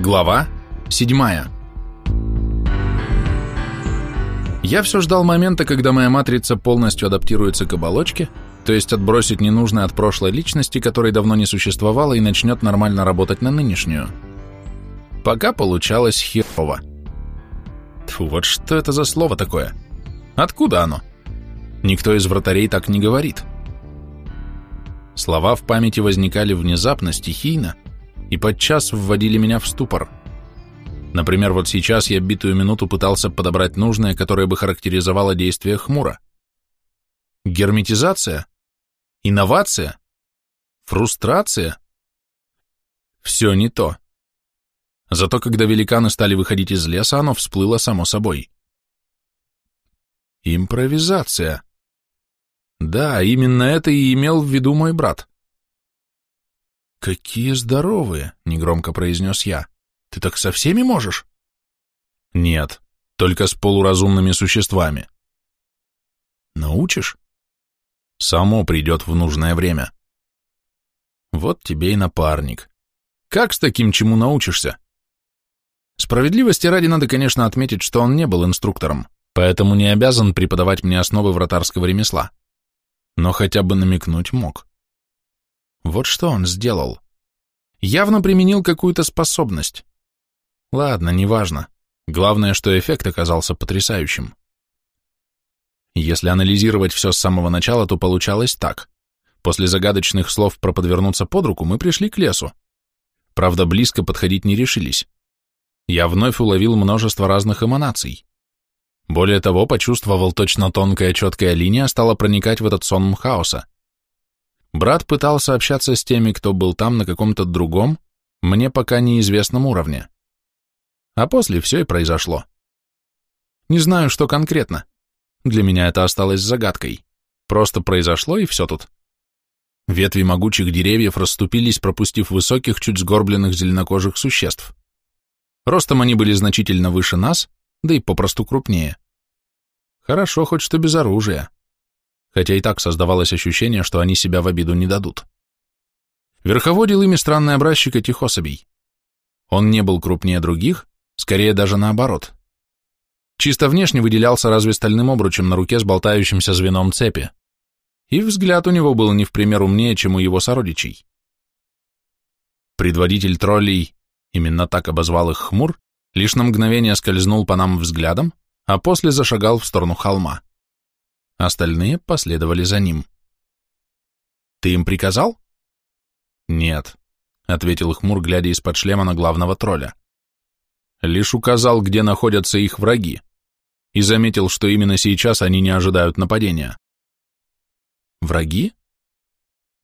Глава 7 Я все ждал момента, когда моя матрица полностью адаптируется к оболочке, то есть отбросит ненужное от прошлой личности, которой давно не существовало, и начнет нормально работать на нынешнюю. Пока получалось херово. Тьфу, вот что это за слово такое? Откуда оно? Никто из вратарей так не говорит. Слова в памяти возникали внезапно, стихийно, и подчас вводили меня в ступор. Например, вот сейчас я битую минуту пытался подобрать нужное, которое бы характеризовало действие хмуро. Герметизация? Инновация? Фрустрация? Все не то. Зато когда великаны стали выходить из леса, оно всплыло само собой. Импровизация. Да, именно это и имел в виду мой брат. «Какие здоровые!» — негромко произнес я. «Ты так со всеми можешь?» «Нет, только с полуразумными существами». «Научишь?» «Само придет в нужное время». «Вот тебе и напарник. Как с таким чему научишься?» Справедливости ради надо, конечно, отметить, что он не был инструктором, поэтому не обязан преподавать мне основы вратарского ремесла. Но хотя бы намекнуть мог. Вот что он сделал. Явно применил какую-то способность. Ладно, неважно. Главное, что эффект оказался потрясающим. Если анализировать все с самого начала, то получалось так. После загадочных слов про подвернуться под руку мы пришли к лесу. Правда, близко подходить не решились. Я вновь уловил множество разных эманаций. Более того, почувствовал точно тонкая четкая линия стала проникать в этот сон хаоса. Брат пытался общаться с теми, кто был там на каком-то другом, мне пока неизвестном уровне. А после все и произошло. Не знаю, что конкретно. Для меня это осталось загадкой. Просто произошло, и все тут. Ветви могучих деревьев расступились, пропустив высоких, чуть сгорбленных зеленокожих существ. Ростом они были значительно выше нас, да и попросту крупнее. Хорошо хоть что без оружия хотя и так создавалось ощущение, что они себя в обиду не дадут. Верховодил ими странный образчик этих особей. Он не был крупнее других, скорее даже наоборот. Чисто внешне выделялся разве стальным обручем на руке с болтающимся звеном цепи. И взгляд у него был не в пример умнее, чем у его сородичей. Предводитель троллей, именно так обозвал их хмур, лишь на мгновение скользнул по нам взглядом, а после зашагал в сторону холма. Остальные последовали за ним. «Ты им приказал?» «Нет», — ответил Хмур, глядя из-под шлема на главного тролля. «Лишь указал, где находятся их враги, и заметил, что именно сейчас они не ожидают нападения». «Враги?»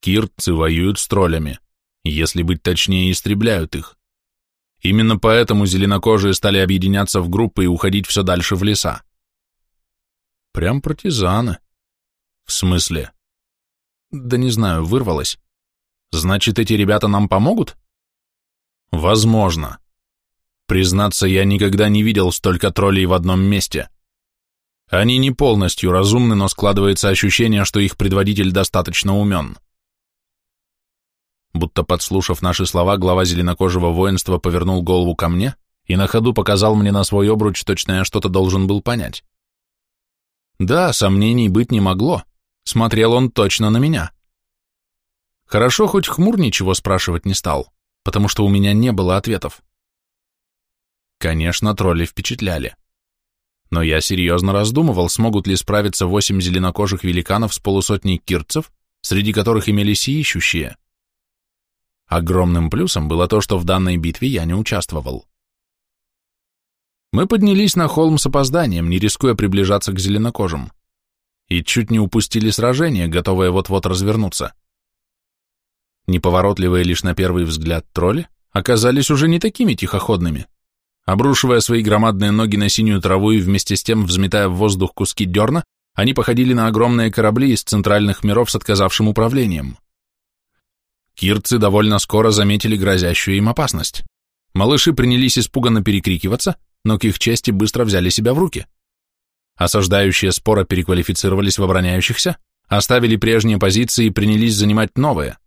«Киртцы воюют с троллями, если быть точнее, истребляют их. Именно поэтому зеленокожие стали объединяться в группы и уходить все дальше в леса. Прям партизаны. В смысле? Да не знаю, вырвалось. Значит, эти ребята нам помогут? Возможно. Признаться, я никогда не видел столько троллей в одном месте. Они не полностью разумны, но складывается ощущение, что их предводитель достаточно умен. Будто подслушав наши слова, глава зеленокожего воинства повернул голову ко мне и на ходу показал мне на свой обруч, точно я что-то должен был понять. Да, сомнений быть не могло. Смотрел он точно на меня. Хорошо, хоть хмур ничего спрашивать не стал, потому что у меня не было ответов. Конечно, тролли впечатляли. Но я серьезно раздумывал, смогут ли справиться восемь зеленокожих великанов с полусотней кирцев, среди которых имелись и ищущие. Огромным плюсом было то, что в данной битве я не участвовал. Мы поднялись на холм с опозданием, не рискуя приближаться к зеленокожим, и чуть не упустили сражение, готовое вот-вот развернуться. Неповоротливые лишь на первый взгляд тролли оказались уже не такими тихоходными. Обрушивая свои громадные ноги на синюю траву и вместе с тем взметая в воздух куски дерна, они походили на огромные корабли из центральных миров с отказавшим управлением. Кирцы довольно скоро заметили грозящую им опасность. Малыши принялись испуганно перекрикиваться, но к их чести быстро взяли себя в руки. Осаждающие спора переквалифицировались в обороняющихся, оставили прежние позиции и принялись занимать новые.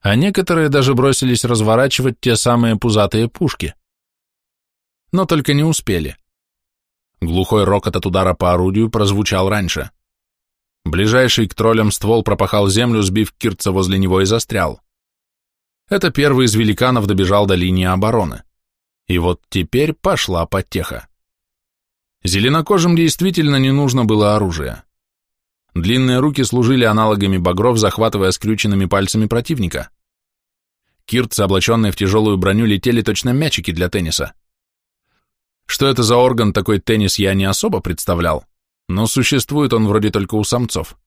А некоторые даже бросились разворачивать те самые пузатые пушки, но только не успели. Глухой рокот от удара по орудию прозвучал раньше. Ближайший к троллям ствол пропахал землю, сбив Кирца возле него и застрял. Это первый из великанов добежал до линии обороны. И вот теперь пошла потеха. Зеленокожим действительно не нужно было оружие. Длинные руки служили аналогами багров, захватывая скрюченными пальцами противника. Кирцы, облаченные в тяжелую броню, летели точно мячики для тенниса. Что это за орган такой теннис, я не особо представлял, но существует он вроде только у самцов.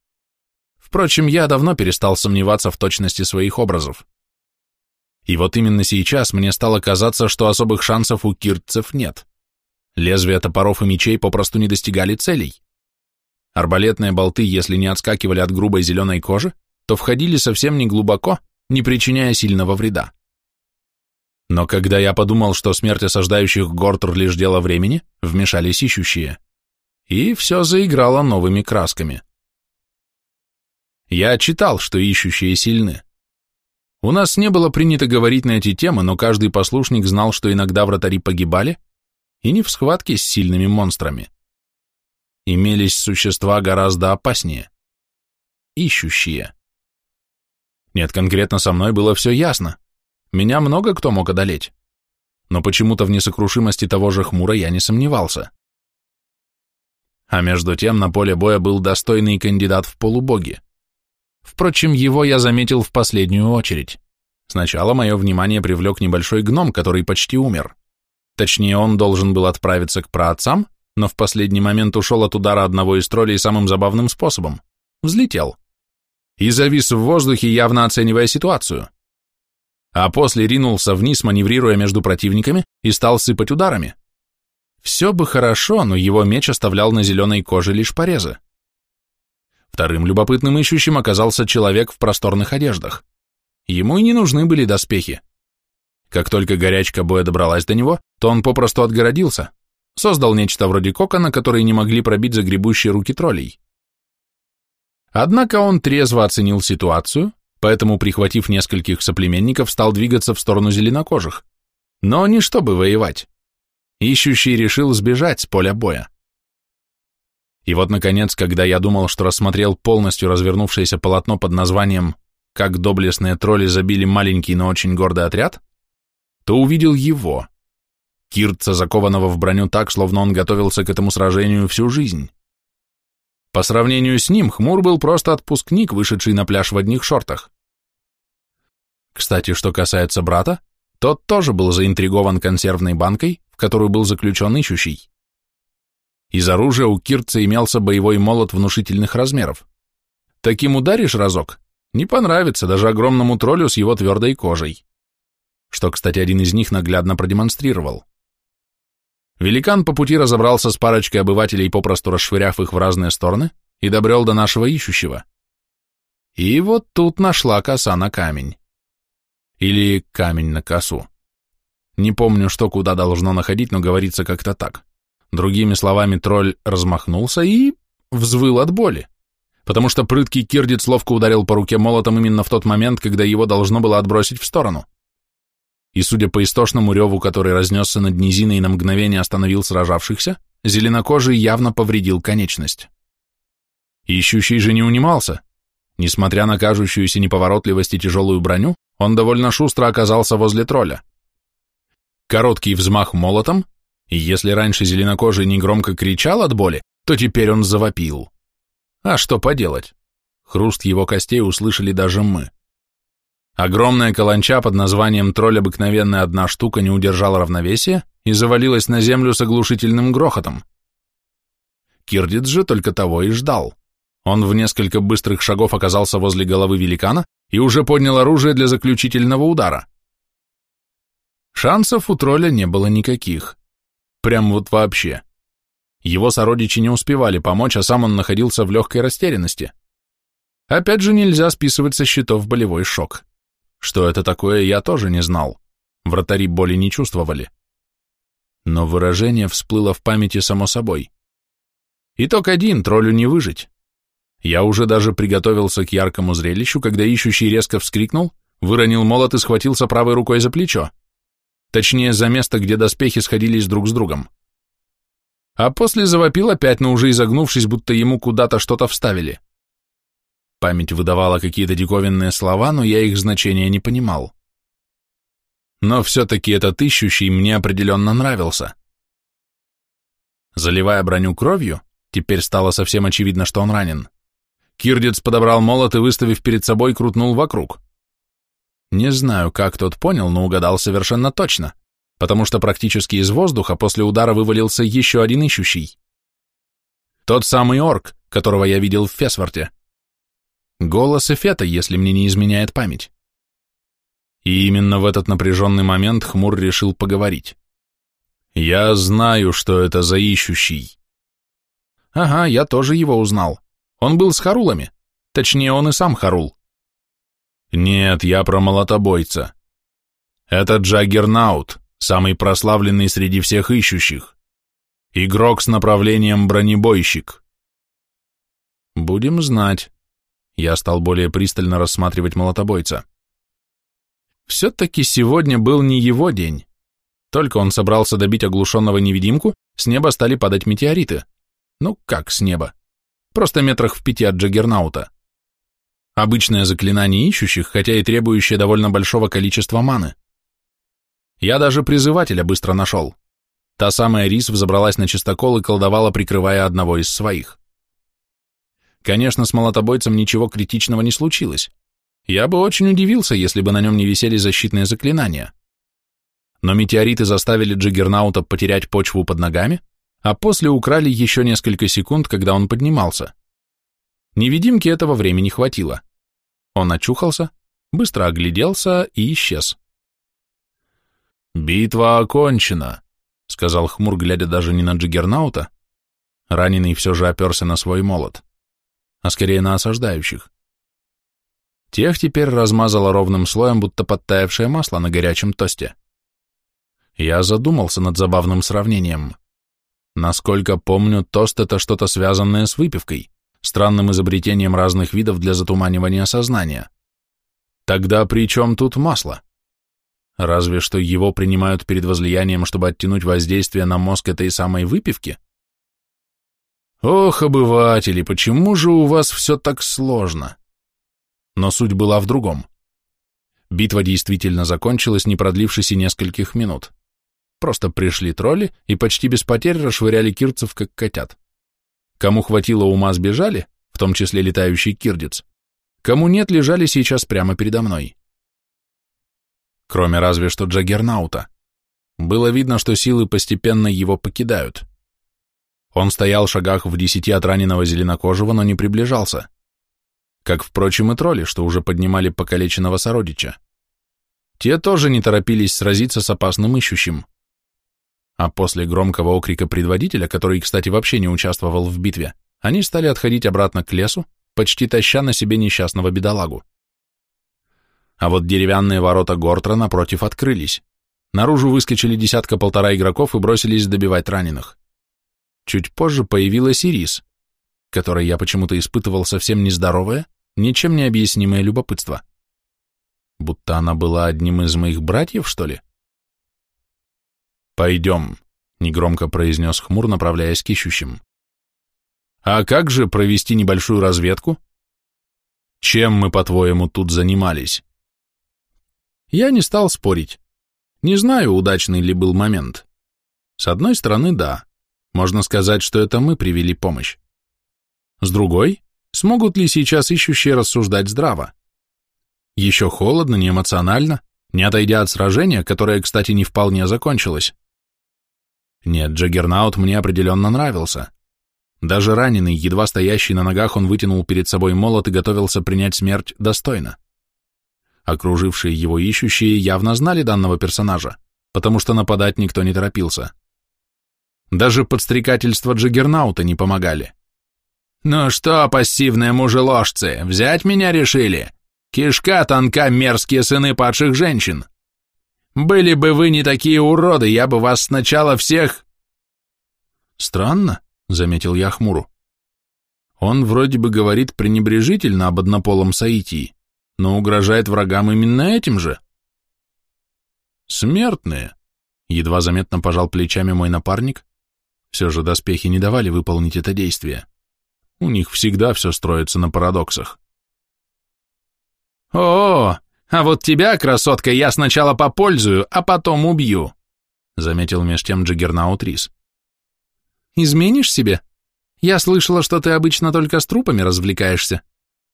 Впрочем, я давно перестал сомневаться в точности своих образов. И вот именно сейчас мне стало казаться, что особых шансов у киртцев нет. Лезвия топоров и мечей попросту не достигали целей. Арбалетные болты, если не отскакивали от грубой зеленой кожи, то входили совсем не глубоко, не причиняя сильного вреда. Но когда я подумал, что смерть осаждающих Гортер лишь дело времени, вмешались ищущие. И все заиграло новыми красками. Я читал, что ищущие сильны. У нас не было принято говорить на эти темы, но каждый послушник знал, что иногда вратари погибали, и не в схватке с сильными монстрами. Имелись существа гораздо опаснее. Ищущие. Нет, конкретно со мной было все ясно. Меня много кто мог одолеть, но почему-то в несокрушимости того же хмура я не сомневался. А между тем на поле боя был достойный кандидат в полубоги. Впрочем, его я заметил в последнюю очередь. Сначала мое внимание привлек небольшой гном, который почти умер. Точнее, он должен был отправиться к праотцам, но в последний момент ушел от удара одного из троллей самым забавным способом. Взлетел. И завис в воздухе, явно оценивая ситуацию а после ринулся вниз, маневрируя между противниками, и стал сыпать ударами. Все бы хорошо, но его меч оставлял на зеленой коже лишь порезы. Вторым любопытным ищущим оказался человек в просторных одеждах. Ему и не нужны были доспехи. Как только горячка боя добралась до него, то он попросту отгородился, создал нечто вроде кокона, который не могли пробить загребущие руки троллей. Однако он трезво оценил ситуацию поэтому, прихватив нескольких соплеменников, стал двигаться в сторону зеленокожих. Но не чтобы воевать. Ищущий решил сбежать с поля боя. И вот, наконец, когда я думал, что рассмотрел полностью развернувшееся полотно под названием «Как доблестные тролли забили маленький, но очень гордый отряд», то увидел его, Кирца, закованного в броню так, словно он готовился к этому сражению всю жизнь. По сравнению с ним, Хмур был просто отпускник, вышедший на пляж в одних шортах. Кстати, что касается брата, тот тоже был заинтригован консервной банкой, в которую был заключен ищущий. Из оружия у Кирца имелся боевой молот внушительных размеров. Таким ударишь разок, не понравится даже огромному троллю с его твердой кожей. Что, кстати, один из них наглядно продемонстрировал. Великан по пути разобрался с парочкой обывателей, попросту расшвыряв их в разные стороны, и добрел до нашего ищущего. И вот тут нашла коса на камень. Или камень на косу. Не помню, что куда должно находить, но говорится как-то так. Другими словами, тролль размахнулся и взвыл от боли, потому что прыткий кирдец ловко ударил по руке молотом именно в тот момент, когда его должно было отбросить в сторону и, судя по истошному реву, который разнесся над низиной и на мгновение остановил сражавшихся, зеленокожий явно повредил конечность. Ищущий же не унимался. Несмотря на кажущуюся неповоротливость и тяжелую броню, он довольно шустро оказался возле тролля. Короткий взмах молотом, и если раньше зеленокожий негромко кричал от боли, то теперь он завопил. А что поделать? Хруст его костей услышали даже мы. Огромная каланча под названием «Тролль обыкновенная одна штука» не удержала равновесия и завалилась на землю с оглушительным грохотом. Кирдиц же только того и ждал. Он в несколько быстрых шагов оказался возле головы великана и уже поднял оружие для заключительного удара. Шансов у тролля не было никаких. Прям вот вообще. Его сородичи не успевали помочь, а сам он находился в легкой растерянности. Опять же нельзя списывать со счетов болевой шок. Что это такое, я тоже не знал. Вратари боли не чувствовали. Но выражение всплыло в памяти само собой. Итог один, троллю не выжить. Я уже даже приготовился к яркому зрелищу, когда ищущий резко вскрикнул, выронил молот и схватился правой рукой за плечо. Точнее за место, где доспехи сходились друг с другом. А после завопил опять, но уже изогнувшись, будто ему куда-то что-то вставили. Память выдавала какие-то диковинные слова, но я их значения не понимал. Но все-таки этот ищущий мне определенно нравился. Заливая броню кровью, теперь стало совсем очевидно, что он ранен. Кирдец подобрал молот и, выставив перед собой, крутнул вокруг. Не знаю, как тот понял, но угадал совершенно точно, потому что практически из воздуха после удара вывалился еще один ищущий. Тот самый орк, которого я видел в Фесворте. Голос Эфета, если мне не изменяет память. И именно в этот напряженный момент Хмур решил поговорить. «Я знаю, что это за ищущий». «Ага, я тоже его узнал. Он был с Харулами. Точнее, он и сам Харул». «Нет, я про молотобойца. Это Джаггернаут, самый прославленный среди всех ищущих. Игрок с направлением бронебойщик». «Будем знать». Я стал более пристально рассматривать молотобойца. Все-таки сегодня был не его день. Только он собрался добить оглушенного невидимку, с неба стали падать метеориты. Ну, как с неба? Просто метрах в пяти от Джаггернаута. Обычное заклинание ищущих, хотя и требующее довольно большого количества маны. Я даже призывателя быстро нашел. Та самая Рис взобралась на чистокол и колдовала, прикрывая одного из своих. Конечно, с молотобойцем ничего критичного не случилось. Я бы очень удивился, если бы на нем не висели защитные заклинания. Но метеориты заставили Джиггернаута потерять почву под ногами, а после украли еще несколько секунд, когда он поднимался. Невидимки этого времени хватило. Он очухался, быстро огляделся и исчез. «Битва окончена», — сказал Хмур, глядя даже не на Джиггернаута. Раненый все же оперся на свой молот, а скорее на осаждающих. Тех теперь размазало ровным слоем, будто подтаявшее масло на горячем тосте. Я задумался над забавным сравнением. Насколько помню, тост — это что-то связанное с выпивкой, странным изобретением разных видов для затуманивания сознания. Тогда при чем тут масло? Разве что его принимают перед возлиянием, чтобы оттянуть воздействие на мозг этой самой выпивки? Ох, обыватели, почему же у вас все так сложно? Но суть была в другом. Битва действительно закончилась, не продлившись и нескольких минут. Просто пришли тролли и почти без потерь расшвыряли кирцев, как котят. Кому хватило ума, сбежали, в том числе летающий кирдец. Кому нет, лежали сейчас прямо передо мной. Кроме разве что Джаггернаута. Было видно, что силы постепенно его покидают. Он стоял в шагах в десяти от раненого зеленокожего, но не приближался как, впрочем, и тролли, что уже поднимали покалеченного сородича. Те тоже не торопились сразиться с опасным ищущим. А после громкого окрика предводителя, который, кстати, вообще не участвовал в битве, они стали отходить обратно к лесу, почти таща на себе несчастного бедолагу. А вот деревянные ворота Гортра напротив открылись. Наружу выскочили десятка-полтора игроков и бросились добивать раненых. Чуть позже появилась Ирис, которой я почему-то испытывал совсем нездоровое, ничем не объяснимое любопытство. Будто она была одним из моих братьев, что ли? «Пойдем», — негромко произнес хмур, направляясь к ищущим. «А как же провести небольшую разведку? Чем мы, по-твоему, тут занимались?» Я не стал спорить. Не знаю, удачный ли был момент. С одной стороны, да. Можно сказать, что это мы привели помощь. С другой, смогут ли сейчас ищущие рассуждать здраво? Еще холодно, не эмоционально, не отойдя от сражения, которое, кстати, не вполне закончилось. Нет, Джаггернаут мне определенно нравился. Даже раненый, едва стоящий на ногах, он вытянул перед собой молот и готовился принять смерть достойно. Окружившие его ищущие явно знали данного персонажа, потому что нападать никто не торопился. Даже подстрекательства Джаггернаута не помогали. «Ну что, пассивные мужеложцы, взять меня решили? Кишка тонка, мерзкие сыны падших женщин. Были бы вы не такие уроды, я бы вас сначала всех...» «Странно», — заметил я хмуру. «Он вроде бы говорит пренебрежительно об однополом соитии, но угрожает врагам именно этим же». «Смертные», Едва заметно пожал плечами мой напарник. Все же доспехи не давали выполнить это действие. У них всегда все строится на парадоксах. «О, а вот тебя, красотка, я сначала попользую, а потом убью», заметил меж тем Джиггернаут Рис. «Изменишь себе? Я слышала, что ты обычно только с трупами развлекаешься.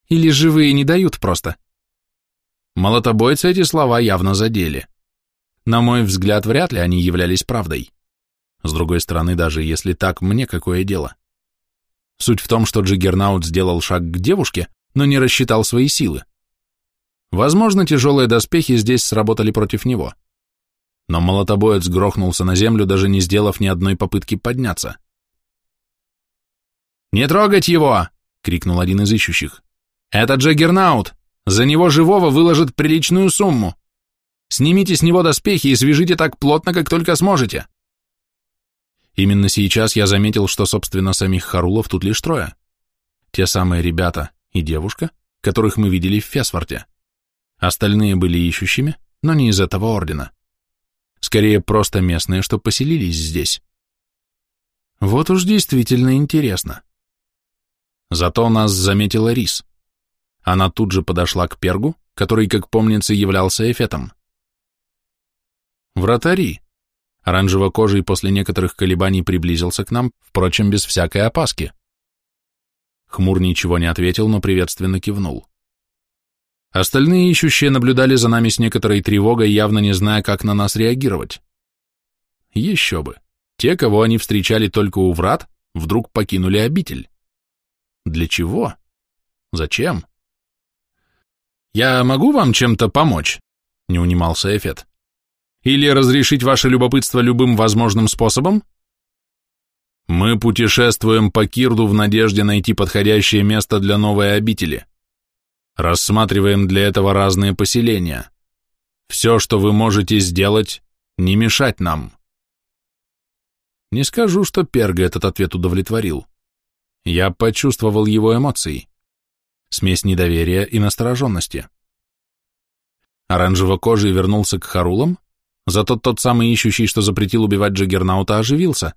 Или живые не дают просто?» Молотобойцы эти слова явно задели. На мой взгляд, вряд ли они являлись правдой. С другой стороны, даже если так, мне какое дело? Суть в том, что Джиггернаут сделал шаг к девушке, но не рассчитал свои силы. Возможно, тяжелые доспехи здесь сработали против него. Но молотобоец грохнулся на землю, даже не сделав ни одной попытки подняться. «Не трогать его!» — крикнул один из ищущих. «Это Джаггернаут! За него живого выложат приличную сумму! Снимите с него доспехи и свяжите так плотно, как только сможете!» Именно сейчас я заметил, что, собственно, самих Харулов тут лишь трое. Те самые ребята и девушка, которых мы видели в Фесфорте. Остальные были ищущими, но не из этого ордена. Скорее, просто местные, что поселились здесь. Вот уж действительно интересно. Зато нас заметила Рис. Она тут же подошла к Пергу, который, как помнится, являлся эфетом. Вратари, Оранжево-кожий после некоторых колебаний приблизился к нам, впрочем, без всякой опаски. Хмур ничего не ответил, но приветственно кивнул. Остальные ищущие наблюдали за нами с некоторой тревогой, явно не зная, как на нас реагировать. Еще бы. Те, кого они встречали только у врат, вдруг покинули обитель. Для чего? Зачем? «Я могу вам чем-то помочь?» — не унимался Эфет. Или разрешить ваше любопытство любым возможным способом? Мы путешествуем по Кирду в надежде найти подходящее место для новой обители. Рассматриваем для этого разные поселения. Все, что вы можете сделать, не мешать нам. Не скажу, что Перга этот ответ удовлетворил. Я почувствовал его эмоции. Смесь недоверия и настороженности. Оранжево-кожий вернулся к Харулам, Зато тот самый ищущий, что запретил убивать Джаггернаута, оживился.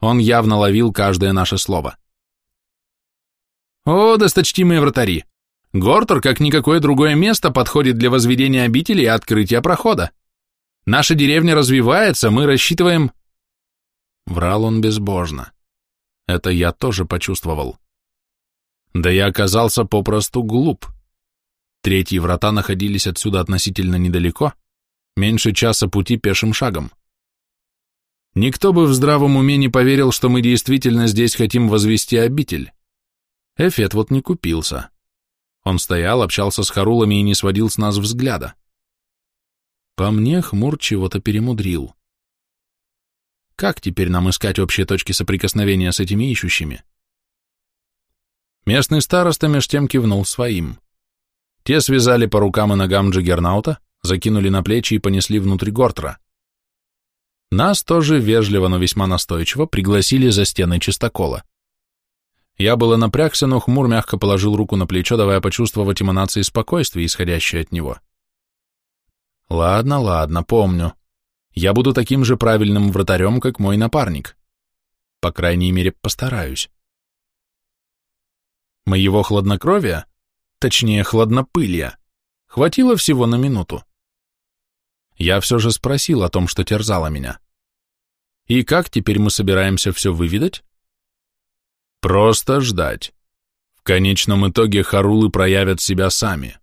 Он явно ловил каждое наше слово. «О, досточтимые вратари! Гортор, как никакое другое место, подходит для возведения обители и открытия прохода. Наша деревня развивается, мы рассчитываем...» Врал он безбожно. Это я тоже почувствовал. Да я оказался попросту глуп. Третьи врата находились отсюда относительно недалеко, Меньше часа пути пешим шагом. Никто бы в здравом уме не поверил, что мы действительно здесь хотим возвести обитель. Эфет вот не купился. Он стоял, общался с Харулами и не сводил с нас взгляда. По мне, Хмур чего-то перемудрил. Как теперь нам искать общие точки соприкосновения с этими ищущими? Местный староста меж тем кивнул своим. Те связали по рукам и ногам Джиггернаута, закинули на плечи и понесли внутрь Гортра. Нас тоже вежливо, но весьма настойчиво пригласили за стены чистокола. Я было напрягся, но хмур мягко положил руку на плечо, давая почувствовать эманации спокойствия, исходящие от него. Ладно, ладно, помню. Я буду таким же правильным вратарем, как мой напарник. По крайней мере, постараюсь. Моего хладнокровия, точнее, хладнопылья, хватило всего на минуту я все же спросил о том, что терзало меня. И как теперь мы собираемся все выведать? Просто ждать. В конечном итоге харулы проявят себя сами.